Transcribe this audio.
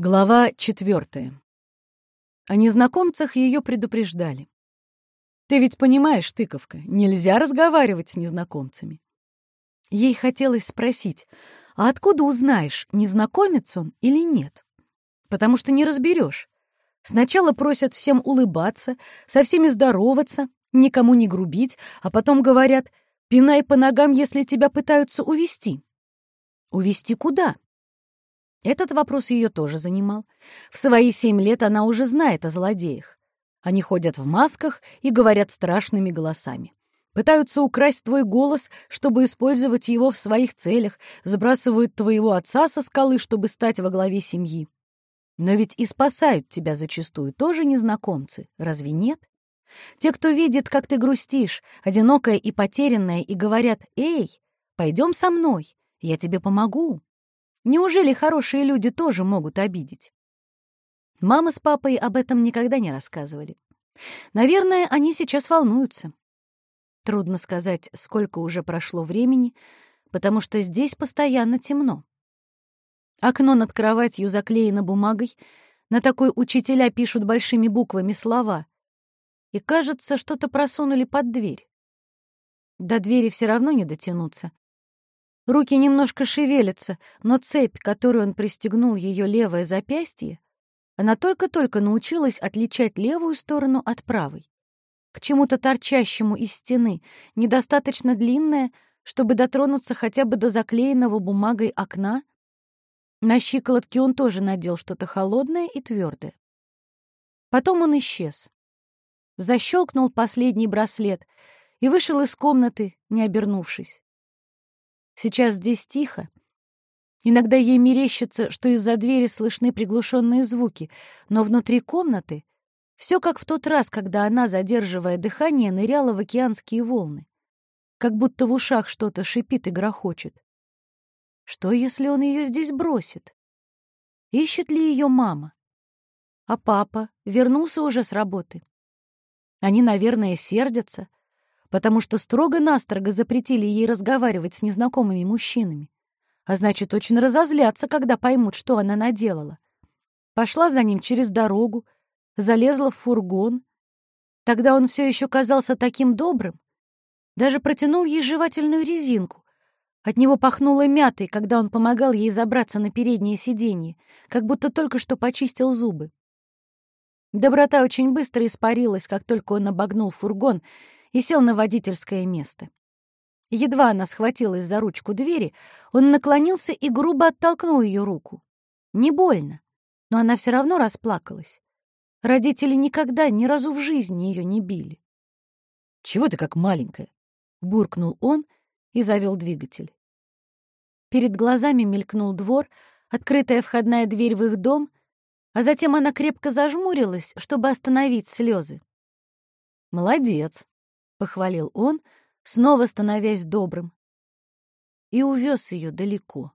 Глава четвертая. О незнакомцах ее предупреждали. Ты ведь понимаешь, тыковка, нельзя разговаривать с незнакомцами. Ей хотелось спросить, а откуда узнаешь, незнакомец он или нет? Потому что не разберешь. Сначала просят всем улыбаться, со всеми здороваться, никому не грубить, а потом говорят, пинай по ногам, если тебя пытаются увести. Увести куда? Этот вопрос ее тоже занимал. В свои семь лет она уже знает о злодеях. Они ходят в масках и говорят страшными голосами. Пытаются украсть твой голос, чтобы использовать его в своих целях, сбрасывают твоего отца со скалы, чтобы стать во главе семьи. Но ведь и спасают тебя зачастую тоже незнакомцы, разве нет? Те, кто видит, как ты грустишь, одинокая и потерянная, и говорят «Эй, пойдем со мной, я тебе помогу». Неужели хорошие люди тоже могут обидеть? Мама с папой об этом никогда не рассказывали. Наверное, они сейчас волнуются. Трудно сказать, сколько уже прошло времени, потому что здесь постоянно темно. Окно над кроватью заклеено бумагой, на такой учителя пишут большими буквами слова. И, кажется, что-то просунули под дверь. До двери все равно не дотянуться. Руки немножко шевелятся, но цепь, которую он пристегнул ее левое запястье, она только-только научилась отличать левую сторону от правой. К чему-то торчащему из стены, недостаточно длинное, чтобы дотронуться хотя бы до заклеенного бумагой окна. На щиколотке он тоже надел что-то холодное и твердое. Потом он исчез. Защелкнул последний браслет и вышел из комнаты, не обернувшись. Сейчас здесь тихо. Иногда ей мерещится, что из-за двери слышны приглушенные звуки, но внутри комнаты все как в тот раз, когда она, задерживая дыхание, ныряла в океанские волны. Как будто в ушах что-то шипит и грохочет. Что, если он ее здесь бросит? Ищет ли ее мама? А папа вернулся уже с работы. Они, наверное, сердятся, потому что строго-настрого запретили ей разговаривать с незнакомыми мужчинами. А значит, очень разозлятся, когда поймут, что она наделала. Пошла за ним через дорогу, залезла в фургон. Тогда он все еще казался таким добрым. Даже протянул ей жевательную резинку. От него пахнуло мятой, когда он помогал ей забраться на переднее сиденье, как будто только что почистил зубы. Доброта очень быстро испарилась, как только он обогнул фургон и сел на водительское место. Едва она схватилась за ручку двери, он наклонился и грубо оттолкнул ее руку. Не больно, но она все равно расплакалась. Родители никогда ни разу в жизни ее не били. «Чего ты как маленькая?» — буркнул он и завел двигатель. Перед глазами мелькнул двор, открытая входная дверь в их дом, а затем она крепко зажмурилась, чтобы остановить слезы. «Молодец», — похвалил он, снова становясь добрым. И увез ее далеко.